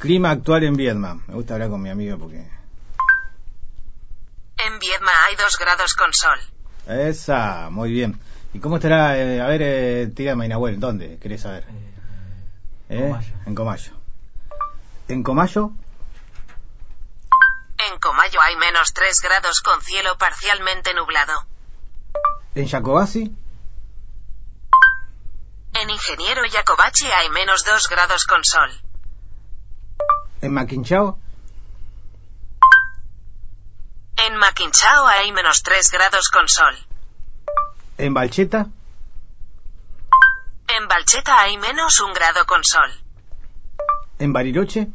Clima actual en Vietnam. Me gusta hablar con mi amigo porque... En Vietnam hay 2 grados con sol. Esa, muy bien. ¿Y cómo estará? eh, a ver, eh, dígame, Nahuel, ¿dónde? ¿Querés saber? ¿Eh? Comayo. En Comayo. ¿En Comayo? En Comayo hay menos 3 grados con cielo parcialmente nublado. ¿En Jacobasi? En Ingeniero Jacobachi hay menos 2 grados con sol. ¿En Maquinchao? En Maquinchao hay menos 3 grados con sol. ¿En Balcheta? En Balcheta hay menos 1 grado con sol. ¿En Bariloche?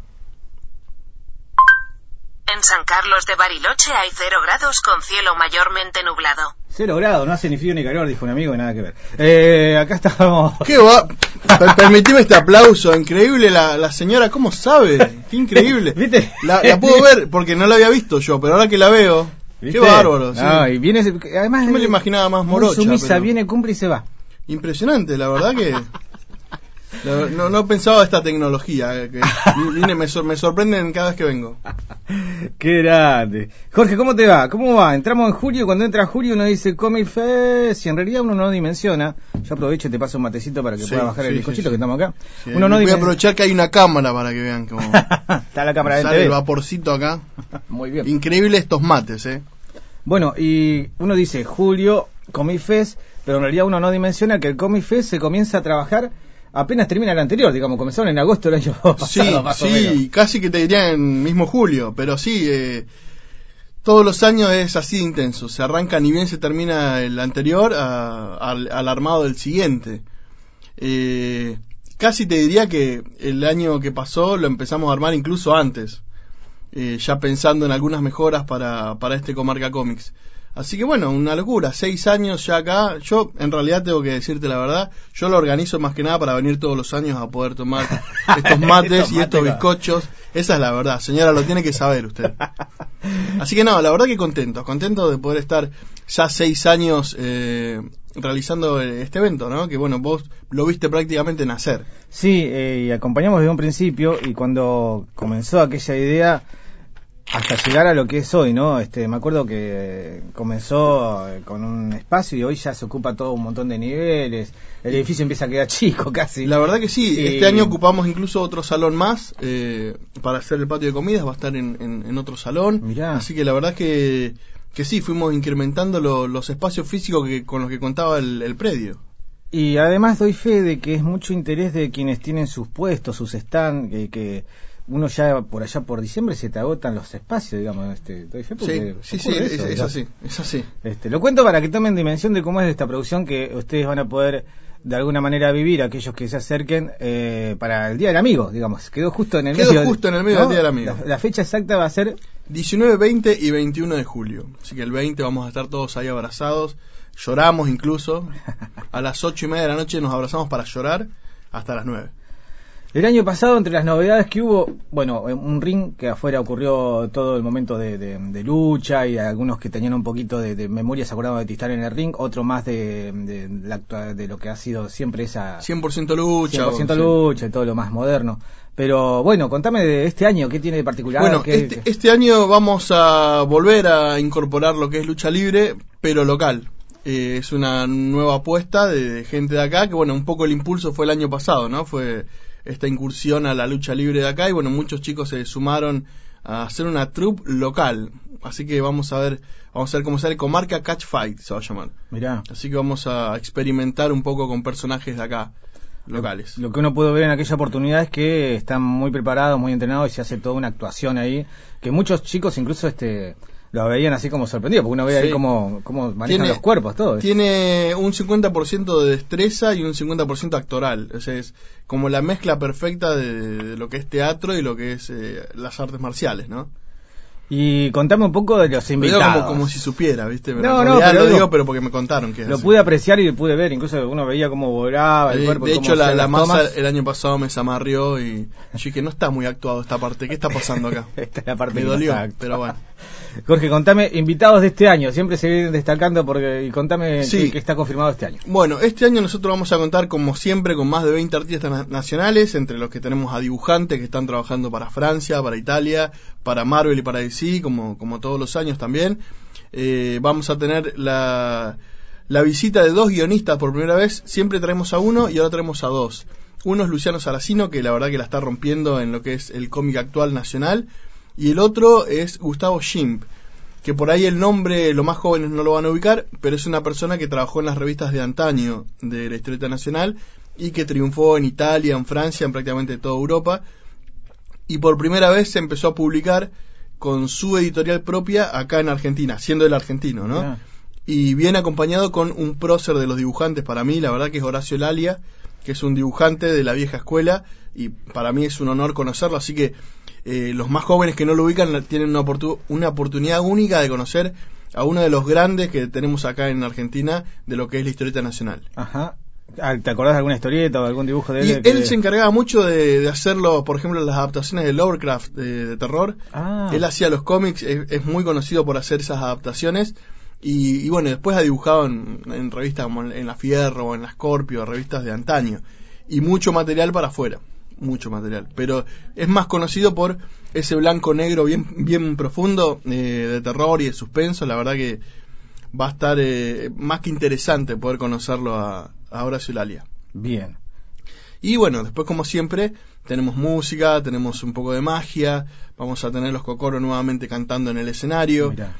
En San Carlos de Bariloche hay 0 grados con cielo mayormente nublado. Cero grados, no hace ni frío ni calor, dijo un amigo, y nada que ver. Eh, acá estamos. ¿Qué va? Per- Permitime este aplauso, increíble la, la señora, ¿cómo sabe? Qué increíble. ¿Viste? La, la puedo ver porque no la había visto yo, pero ahora que la veo, ¿Viste? qué bárbaro. sí. No, y viene, además, Yo me lo imaginaba más morocha. sumisa, pero- viene, cumple y se va. Impresionante, la verdad que... la- no, no pensaba esta tecnología, eh, que viene, me, sor- me sorprenden cada vez que vengo. Qué grande. Jorge, ¿cómo te va? ¿Cómo va? Entramos en julio, cuando entra julio uno dice Comic Fest y en realidad uno no dimensiona. Yo aprovecho y te paso un matecito para que Sí, pueda bajar el bizcochito sí, que estamos acá. Uno no voy a aprovechar que hay una cámara para que vean cómo Está la cámara del sale el vaporcito acá. Muy bien. Increíble estos mates, ¿eh? Bueno, y uno dice julio, Comic Fest, pero en realidad uno no dimensiona que el Comic Fest se comienza a trabajar apenas termina el anterior, digamos, comenzaron en agosto del año pasado, Sí, más o menos. sí, casi que te diría en mismo julio, pero sí, eh, todos los años es así de intenso. Se arranca ni bien se termina el anterior a- al, al armado del siguiente. Eh, casi te diría que el año que pasó lo empezamos a armar incluso antes, eh, ya pensando en algunas mejoras para, para este Comarca Comics. Así que bueno, una locura, seis años ya acá. Yo en realidad tengo que decirte la verdad, yo lo organizo más que nada para venir todos los años a poder tomar estos mates Estos y estos bizcochos. Esa es la verdad, señora, lo tiene que saber usted. Así que no, la verdad que contento, contento de poder estar ya seis años eh, realizando este evento, ¿no? Que bueno, vos lo viste prácticamente nacer. Sí, eh, y acompañamos desde un principio y cuando comenzó aquella idea hasta llegar a lo que es hoy, ¿no? Este, me acuerdo que comenzó eh, con un espacio y hoy ya se ocupa todo un montón de niveles, el edificio empieza a quedar chico casi. La verdad que sí, Y- este año ocupamos incluso otro salón más eh, para hacer el patio de comidas, va a estar en, en- en otro salón. Mirá. Así que la verdad que, que sí, fuimos incrementando lo- los espacios físicos que, con los que contaba el, el predio. Y además doy fe de que es mucho interés de quienes tienen sus puestos, sus stands, que, que uno ya por allá por diciembre se te agotan los espacios, digamos. Este, Sí, sí, es, así, es así. Este, lo cuento para que tomen dimensión de cómo es esta producción que ustedes van a poder de alguna manera vivir aquellos que se acerquen eh, para el Día del Amigo, digamos. Quedó justo en el Quedó medio. justo en el medio del Día del Amigo. La, la fecha exacta va a ser 19, 20 y 21 de julio. Así que el 20 vamos a estar todos ahí abrazados. Lloramos incluso. A las 8 y media de la noche nos abrazamos para llorar hasta las 9. El año pasado, entre las novedades que hubo, bueno, un ring que afuera ocurrió todo el momento de, de- de lucha y algunos que tenían un poquito de, de memoria se acordaban de estar en el ring, otro más de, de, la actua- de lo que ha sido siempre esa 100% lucha. 100% sí. lucha y todo lo más moderno. Pero bueno, contame de este año, ¿qué tiene de particular? Bueno, ¿Qué- este, este año vamos a volver a incorporar lo que es lucha libre, pero local. Eh, es una nueva apuesta de, de gente de acá, que bueno, un poco el impulso fue el año pasado, ¿no? Fue esta incursión a la lucha libre de acá y bueno, muchos chicos se sumaron a hacer una troupe local. Así que vamos a ver, vamos a ver cómo sale Comarca Catch Fight, se va a llamar. Mirá. Así que vamos a experimentar un poco con personajes de acá, locales. Lo que uno pudo ver en aquella oportunidad es que están muy preparados, muy entrenados y se hace toda una actuación ahí, que muchos chicos incluso este lo veían así como sorprendidos, porque uno ve ahí cómo, cómo manejan Tiene- los cuerpos, todo. Tiene un 50% de destreza y un 50% actoral. O sea, es como la mezcla perfecta de, de lo que es teatro y lo que es eh, las artes marciales, ¿no? Y contame un poco de los Lo invitados. como, como si supiera, ¿viste? Pero No, no, pero lo digo- pero porque me contaron que Lo así. pude apreciar y pude ver, incluso uno veía cómo volaba el de, cuerpo. de hecho, la, la masa tomas. el año pasado me zamarrió y yo dije, no está muy actuado esta parte. ¿Qué está pasando acá? Esta es la parte me que dolió, no está pero bueno. Jorge, contame, invitados de este año, siempre se vienen destacando porque, y contame Sí. qué, está confirmado este año. Bueno, este año nosotros vamos a contar, como siempre, con más de 20 artistas na- nacionales, entre los que tenemos a dibujantes que están trabajando para Francia, para Italia, para Marvel y para DC, como, como todos los años también. Eh, vamos a tener la, la visita de dos guionistas por primera vez. Siempre traemos a uno y ahora traemos a dos. Uno es Luciano Saracino, que la verdad que la está rompiendo en lo que es el cómic actual nacional. Y el otro es Gustavo Schimp, que por ahí el nombre los más jóvenes no lo van a ubicar, pero es una persona que trabajó en las revistas de antaño de la historieta nacional y que triunfó en Italia, en Francia, en prácticamente toda Europa. Y por primera vez se empezó a publicar con su editorial propia acá en Argentina, siendo el argentino, ¿no? Y viene acompañado con un prócer de los dibujantes para mí, la verdad que es Horacio Lalia, que es un dibujante de la vieja escuela y para mí es un honor conocerlo, así que eh, los más jóvenes que no lo ubican tienen una, oportu- una oportunidad única de conocer a uno de los grandes que tenemos acá en Argentina de lo que es la historieta nacional. Ajá. Ah, ¿Te acordás de alguna historieta o algún dibujo de él? Y que- él se encargaba mucho de, de hacerlo, por ejemplo, las adaptaciones de Lovecraft de, de terror. Ah. Él hacía los cómics, es, es muy conocido por hacer esas adaptaciones. Y, y bueno, después ha dibujado en, en revistas como en, en La Fierro o en La Scorpio, revistas de antaño. Y mucho material para afuera, mucho material. Pero es más conocido por ese blanco-negro bien, bien profundo eh, de terror y de suspenso. La verdad que va a estar eh, más que interesante poder conocerlo a, a Horacio Lalia. Bien. Y bueno, después como siempre tenemos música, tenemos un poco de magia, vamos a tener los Cocoro nuevamente cantando en el escenario, Mirá.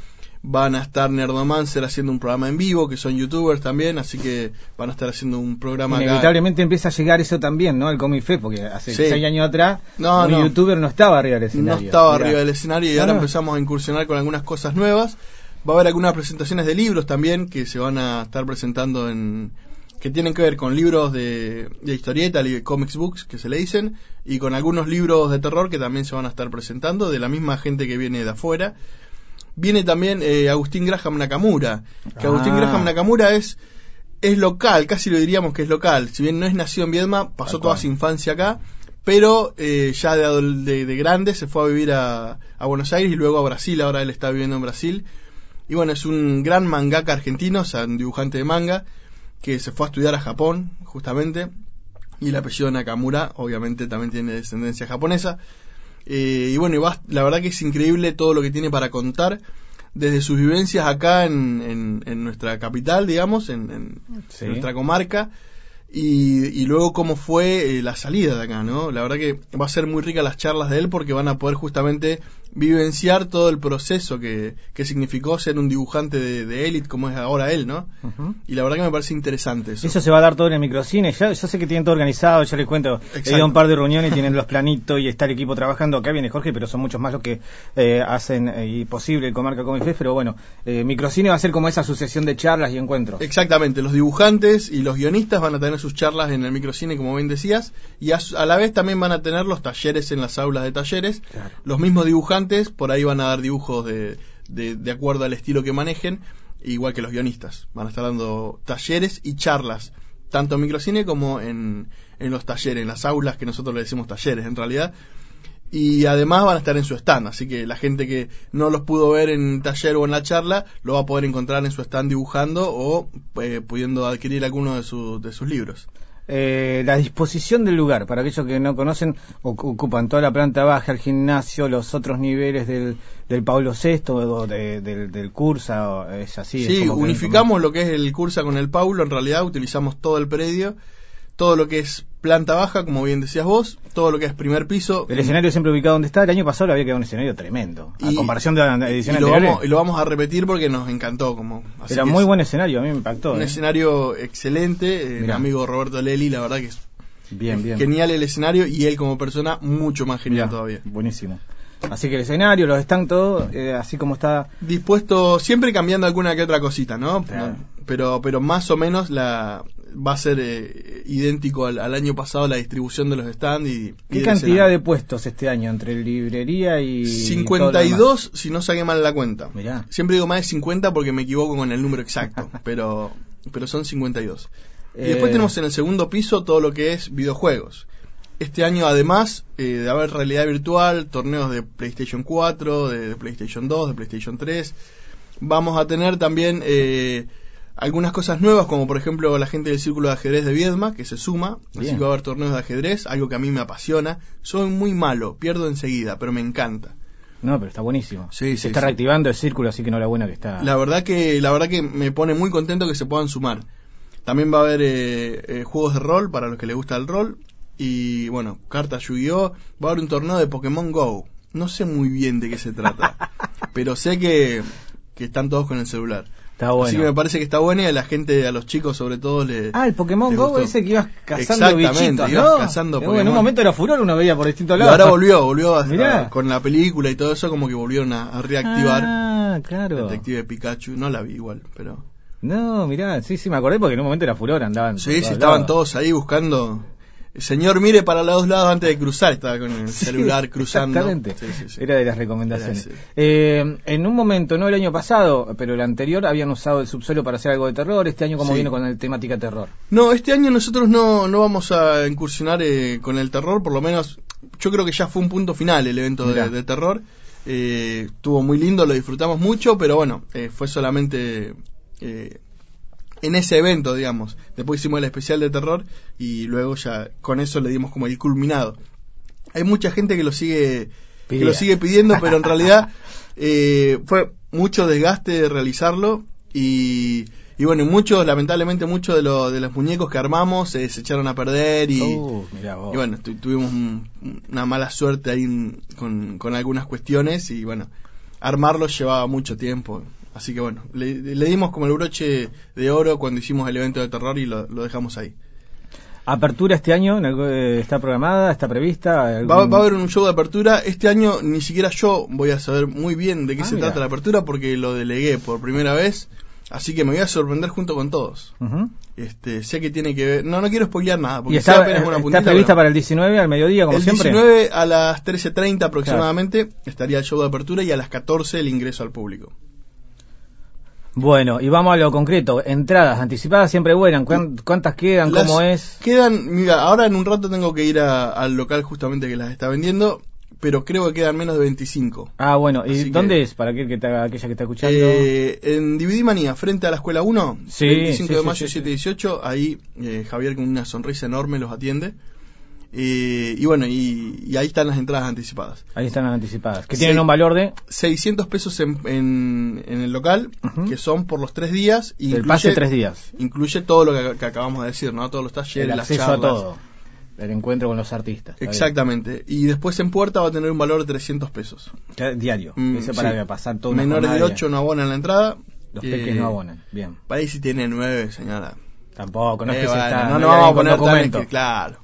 Van a estar Nerdomancer haciendo un programa en vivo, que son youtubers también, así que van a estar haciendo un programa acá. Inevitablemente empieza a llegar eso también, ¿no? El Comic Fe, porque hace Sí. seis años atrás No, un no. youtuber no estaba arriba del No escenario. estaba Mirá. arriba del escenario y Ah, ahora no. empezamos a incursionar con algunas cosas nuevas. Va a haber algunas presentaciones de libros también que se van a estar presentando en que tienen que ver con libros de, de historieta, li- comics books que se le dicen, y con algunos libros de terror que también se van a estar presentando de la misma gente que viene de afuera. Viene también eh, Agustín Graham Nakamura, que Ah. Agustín Graham Nakamura es es local, casi lo diríamos que es local. Si bien no es nacido en Viedma, pasó toda su infancia acá, pero eh, ya de, de grande se fue a vivir a, a Buenos Aires y luego a Brasil. Ahora él está viviendo en Brasil. Y bueno, es un gran mangaka argentino, o sea, un dibujante de manga, que se fue a estudiar a Japón, justamente. Y el apellido Nakamura, obviamente, también tiene descendencia japonesa. Eh, y bueno, y va- la verdad que es increíble todo lo que tiene para contar desde sus vivencias acá en, en- en nuestra capital, digamos, en, en- Sí. nuestra comarca, y, y luego cómo fue eh, la salida de acá, ¿no? La verdad que va a ser muy rica las charlas de él porque van a poder justamente vivenciar todo el proceso que, que significó ser un dibujante de, de élite como es ahora él, ¿no? Y la verdad que me parece interesante eso. Eso se va a dar todo en el microcine. Ya, yo sé que tienen todo organizado, ya les cuento. He Exacto. ido a un par de reuniones, tienen los planitos y está el equipo trabajando. Acá viene Jorge, pero son muchos más los que eh, hacen eh, y posible el Comarca Comic Fest. Pero bueno, eh, microcine va a ser como esa sucesión de charlas y encuentros. Exactamente, los dibujantes y los guionistas van a tener sus charlas en el microcine, como bien decías, y a, la vez también van a tener los talleres en las aulas de talleres. Claro. Los mismos dibujantes por ahí van a dar dibujos de, de, de acuerdo al estilo que manejen, igual que los guionistas. Van a estar dando talleres y charlas, tanto en microcine como en, en los talleres, en las aulas que nosotros le decimos talleres en realidad. Y además van a estar en su stand, así que la gente que no los pudo ver en taller o en la charla lo va a poder encontrar en su stand dibujando o eh, pudiendo adquirir alguno de, su- de sus libros. Eh, la disposición del lugar, para aquellos que no conocen, ocu- ocupan toda la planta baja, el gimnasio, los otros niveles del, del Pablo VI o de- del, del Cursa, es así. es Sí, que- unificamos lo que es el cursa con el Paulo, en realidad utilizamos todo el predio, todo lo que es planta baja, como bien decías vos, todo lo que es primer piso. El escenario siempre ubicado donde está. El año pasado le había quedado un escenario tremendo. A Y- comparación de la y edición lo, anterior. vamos, y lo vamos a repetir porque nos encantó. Como, así Era muy es buen escenario, a mí me impactó. Un ¿eh? escenario excelente, eh, Mirá. amigo Roberto Leli, la verdad que es Bien, bien. genial el escenario y él como persona mucho más genial Mirá, todavía. Buenísimo. Así que el escenario, los están todo, eh, así como está. Dispuesto, siempre cambiando alguna que otra cosita, ¿no? Claro. Pero, pero más o menos la va a ser eh, idéntico al, al año pasado la distribución de los stands y, y ¿Qué cantidad de puestos este año entre librería y. todo lo 52 si no saqué mal la cuenta. Mirá. Siempre digo más de 50 porque me equivoco con el número exacto, pero, pero son 52. Y después Eh, tenemos en el segundo piso todo lo que es videojuegos. este año además eh, de haber realidad virtual, torneos de PlayStation 4, de, de PlayStation 2, de PlayStation 3, vamos a tener también eh, algunas cosas nuevas, como por ejemplo la gente del Círculo de Ajedrez de Viedma, que se suma, así que va a haber torneos de ajedrez, algo que a mí me apasiona. Soy muy malo, pierdo enseguida, pero me encanta. No, pero está buenísimo. Sí, Se sí, está sí. reactivando el círculo, así que enhorabuena que está. La verdad que la verdad que me pone muy contento que se puedan sumar. También va a haber eh, eh, juegos de rol para los que les gusta el rol y bueno, cartas Yu-Gi-Oh, va a haber un torneo de Pokémon Go. No sé muy bien de qué se trata, pero sé que, que están todos con el celular. Está bueno. Así que me parece que está bueno y a la gente, a los chicos sobre todo le Ah, el Pokémon Go gustó. ese que ibas cazando Exactamente, bichitos, ibas ¿no? cazando bueno, en Pokémon. un momento era furor, uno veía por distintos Y lados. ahora volvió, volvió a- con la película y todo eso como que volvieron a, a reactivar Ah, claro. Detective Pikachu, no la vi igual, pero No, mirá, sí, sí, me acordé porque en un momento era furor, andaban. Sí, sí, estaban todos ahí buscando. Señor, mire para los dos lados antes de cruzar. Estaba con el celular cruzando. Exactamente. Sí, sí, sí. Era de las recomendaciones. Era. Eh, en un momento, no el año pasado, pero el anterior, habían usado el subsuelo para hacer algo de terror. Este año, ¿cómo viene con la temática terror? No, este año nosotros no, no vamos a incursionar eh, con el terror, por lo menos yo creo que ya fue un punto final el evento de, de terror. Eh, estuvo muy lindo, lo disfrutamos mucho, pero bueno, eh, fue solamente eh, en ese evento, digamos. Después hicimos el especial de terror y luego ya con eso le dimos como el culminado. Hay mucha gente que lo sigue que lo sigue pidiendo, pero en realidad eh, fue mucho desgaste realizarlo y, y bueno, y muchos, lamentablemente muchos de, lo- de los muñecos que armamos eh, se echaron a perder y, Uh, y bueno, tu- tuvimos un- una mala suerte ahí en- con, con algunas cuestiones y bueno, armarlos llevaba mucho tiempo. Así que bueno, le, le dimos como el broche de oro cuando hicimos el evento de terror y lo, lo dejamos ahí. ¿Apertura este año? ¿En algo- eh, ¿Está programada? ¿Está prevista? ¿Algún- Va, va a haber un show de apertura. Este año ni siquiera yo voy a saber muy bien de qué Ah, se trata la apertura porque lo delegué por primera vez. Así que me voy a sorprender junto con todos. Este, sé que tiene que ver. No, no quiero spoilear nada. Porque ¿Y está, apenas una está puntita, prevista pero- para el 19 al mediodía, como el siempre? 19 a las 13.30 aproximadamente estaría el show de apertura y a las 14 el ingreso al público. Bueno, y vamos a lo concreto. Entradas anticipadas siempre. ¿Cuán- ¿Cuántas quedan? Las ¿Cómo es? Quedan, mira, ahora en un rato tengo que ir a- al local justamente que las está vendiendo, pero creo que quedan menos de 25. Ah, bueno. ¿Y Así dónde que- es? Para aquel que está, aquella que está escuchando. Eh, en DVD Manía, frente a la Escuela 1, Sí, 25 sí, de mayo, sí, 7 y 18, ahí eh, Javier con una sonrisa enorme los atiende. Eh, y bueno, y, y ahí están las entradas anticipadas. Ahí están las anticipadas. Que tienen un valor de... 600 pesos en, en, en el local, que son por los tres días. y El incluye- pase tres días. Incluye todo lo que, que acabamos de decir, ¿no? Todos los talleres, El las acceso a charlas. todo. El encuentro con los artistas. Bien. Exactamente. Y después en puerta va a tener un valor de 300 pesos. Diario. Mm, sí. para pasar todo Menores de jornada 8 no abonan la entrada. Los Eh, peques no abonan. Bien. Para ahí si tiene 9, señora. Tampoco, no es Eh, que se bueno, está... no hay nos vamos a poner documento. que- claro.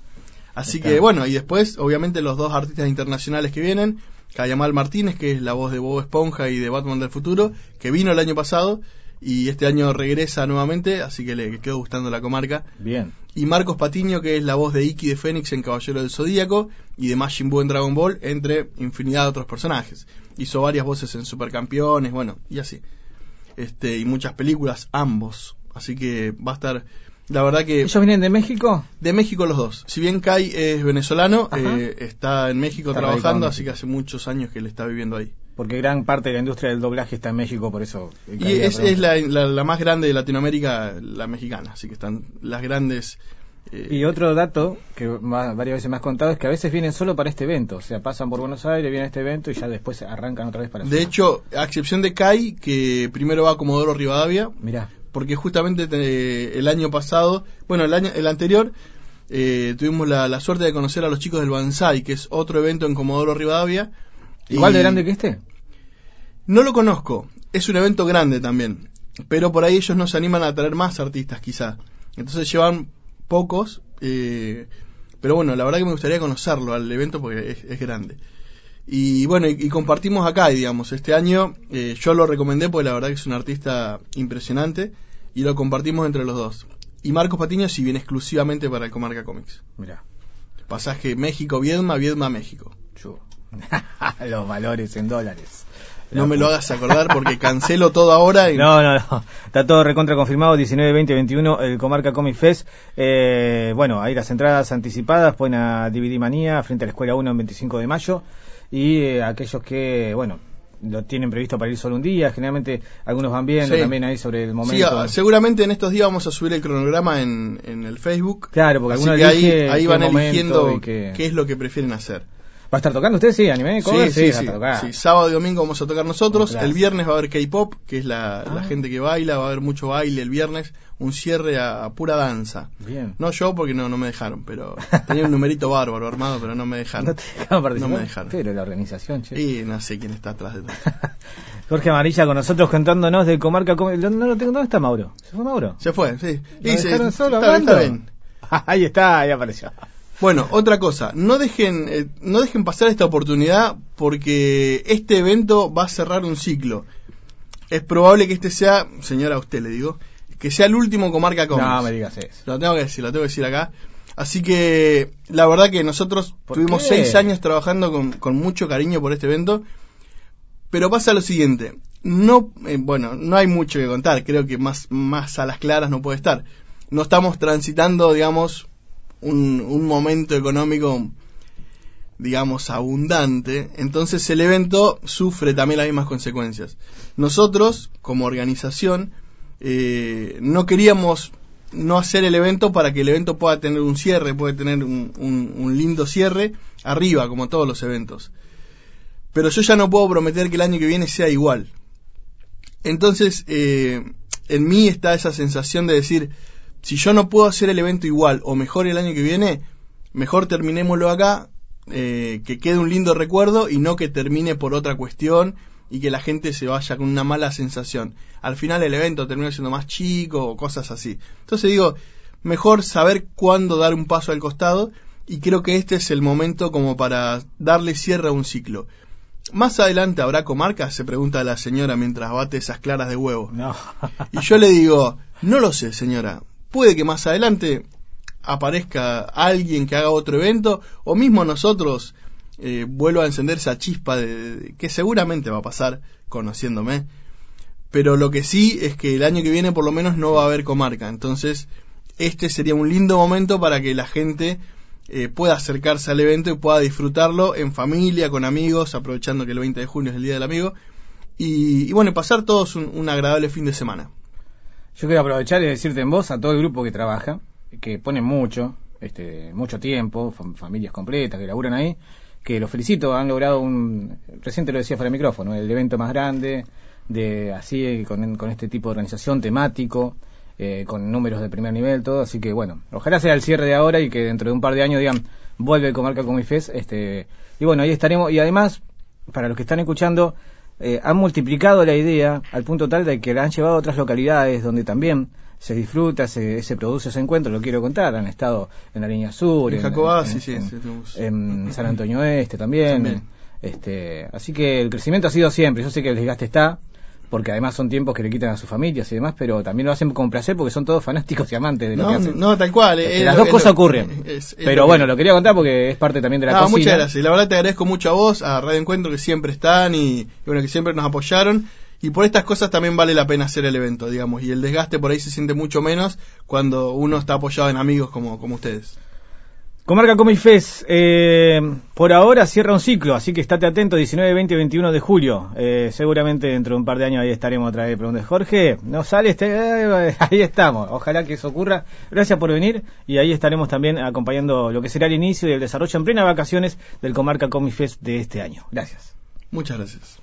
Así Está. que bueno, y después, obviamente, los dos artistas internacionales que vienen, Cayamal Martínez, que es la voz de Bob Esponja y de Batman del futuro, que vino el año pasado y este año regresa nuevamente, así que le quedó gustando la comarca. Bien. Y Marcos Patiño, que es la voz de Iki de Fénix en Caballero del Zodíaco y de Majin Buu en Dragon Ball, entre infinidad de otros personajes. Hizo varias voces en Supercampeones, bueno, y así. Este, y muchas películas, ambos. Así que va a estar, la verdad que ¿Ellos vienen de México? de México los dos. Si bien Kai es venezolano, eh, está en México Está trabajando, así que hace muchos años que él está viviendo ahí. Porque gran parte de la industria del doblaje está en México, por eso... Y es, la, la- la más grande de Latinoamérica, la mexicana, así que están las grandes... eh, Y otro dato que ma- varias veces me has contado es que a veces vienen solo para este evento. O sea, pasan por Buenos Aires, vienen a este evento y ya después arrancan otra vez para De hecho, a excepción de Kai, que primero va a Comodoro Rivadavia, Mirá. Porque justamente te- el año pasado, bueno, el año el anterior, eh, tuvimos la, la suerte de conocer a los chicos del Banzai, que es otro evento en Comodoro Rivadavia. ¿Igual de grande que este? No lo conozco, es un evento grande también, pero por ahí ellos nos animan a traer más artistas quizá. Entonces llevan pocos, eh, pero bueno, la verdad que me gustaría conocerlo al evento porque es, es grande. Y bueno, y, y compartimos acá, digamos, este año eh, yo lo recomendé porque la verdad que es un artista impresionante y lo compartimos entre los dos. Y Marcos Patiño sí viene exclusivamente para el Comarca Comics. Mirá. Pasaje México-Viedma, Viedma-México. Los valores en dólares. No me lo hagas acordar porque cancelo todo ahora. Y... No, no, no. Está todo recontra confirmado. 19, 20, 21, el Comarca Comic Fest. Eh, bueno, hay las entradas anticipadas. Pueden a DVD Manía frente a la Escuela 1 el 25 de mayo. Y eh, aquellos que, bueno, lo tienen previsto para ir solo un día. Generalmente algunos van viendo Sí. también ahí sobre el momento. Sí, seguramente en estos días vamos a subir el cronograma en, en el Facebook. Claro, porque Así algunos que ahí, ahí van eligiendo qué es lo que prefieren hacer. ¿Va a estar tocando usted? Sí, anime, cover, sí, va a estar tocando. Sí, sábado y domingo vamos a tocar nosotros. El viernes va a haber K-pop, que es la, la Ah. gente que baila, va a haber mucho baile el viernes, un cierre a, a pura danza. Bien. No yo porque no, no me dejaron, pero tenía un numerito bárbaro armado, pero no me dejaron. No te dejaron participar. No me dejaron. Pero la organización, che. Y no sé quién está atrás de todo. Jorge Amarilla con nosotros contándonos del Comarca No, no lo tengo. ¿Dónde está Mauro? ¿Se fue Mauro? Se fue, sí. ¿Lo Y se- solo está, hablando? está bien. ahí está, ahí apareció. Bueno, otra cosa, no dejen, eh, no dejen pasar esta oportunidad porque este evento va a cerrar un ciclo. Es probable que este sea, señora, a usted le digo, que sea el último comarca Comics. No me digas eso. Lo tengo que decir, lo tengo que decir acá. Así que la verdad que nosotros ¿Por tuvimos qué? seis años trabajando con, con mucho cariño por este evento. Pero pasa lo siguiente, no, eh, bueno, no hay mucho que contar, creo que más, más a las claras no puede estar. No estamos transitando, digamos, un, momento económico, digamos, abundante, entonces el evento sufre también las mismas consecuencias. Nosotros, como organización, eh, no queríamos no hacer el evento para que el evento pueda tener un cierre, puede tener un lindo cierre arriba, como todos los eventos. Pero yo ya no puedo prometer que el año que viene sea igual. Entonces, eh, en mí está esa sensación de decir, si yo no puedo hacer el evento igual o mejor el año que viene, mejor terminémoslo acá, eh, que quede un lindo recuerdo y no que termine por otra cuestión y que la gente se vaya con una mala sensación. Al final el evento termina siendo más chico o cosas así. Entonces digo, mejor saber cuándo dar un paso al costado y creo que este es el momento como para darle cierre a un ciclo. Más adelante habrá comarcas, se pregunta la señora mientras bate esas claras de huevo. No. Y yo le digo, no lo sé, señora. Puede que más adelante aparezca alguien que haga otro evento, o mismo nosotros eh, vuelva a encender esa chispa de, que seguramente va a pasar, conociéndome. Pero lo que sí es que el año que viene por lo menos no va a haber comarca. Entonces, este sería un lindo momento para que la gente eh, pueda acercarse al evento y pueda disfrutarlo en familia, con amigos, aprovechando que el 20 de junio es el Día del Amigo. Y, bueno, pasar todos un agradable fin de semana. Yo quiero aprovechar y decirte en voz a todo el grupo que trabaja, que pone mucho, este, mucho tiempo, fam- familias completas que laburan ahí, que los felicito, han logrado un, reciente lo decía fuera de micrófono, el evento más grande, de así, con, con este tipo de organización temático, eh, con números de primer nivel, todo, así que bueno, ojalá sea el cierre de ahora y que dentro de un par de años digan, vuelve el Comarca Comic Fest, este, y bueno, ahí estaremos, y además, para los que están escuchando, eh, han multiplicado la idea al punto tal de que la han llevado a otras localidades donde también se disfruta, se, se produce ese encuentro, lo quiero contar, han estado en la línea sur, En Jacobá, en- sí, sí, en- San Antonio Este también, También. este, así que el crecimiento ha sido siempre, yo sé que el desgaste está, porque además son tiempos que le quitan a sus familias y demás, pero también lo hacen con placer porque son todos fanáticos y amantes de lo que No, hacen. no, tal cual. Este, es las dos es cosas ocurren. pero que- bueno, lo quería contar porque es parte también de la No, cocina. muchas gracias. Y la verdad te agradezco mucho a vos, a Radio Encuentro, que siempre están y, y bueno, que siempre nos apoyaron. Y por estas cosas también vale la pena hacer el evento, digamos. Y el desgaste por ahí se siente mucho menos cuando uno está apoyado en amigos como, como ustedes. Comarca Comic Fest, eh, por ahora cierra un ciclo, así que estate atento, 19, 20 y 21 de julio. Eh, seguramente dentro de un par de años ahí estaremos otra vez. Preguntas, Jorge, ¿no sale este? Eh, ahí estamos, ojalá que eso ocurra. Gracias por venir y ahí estaremos también acompañando lo que será el inicio y el desarrollo en plena vacaciones del Comarca Comic Fest de este año. Gracias. Muchas gracias.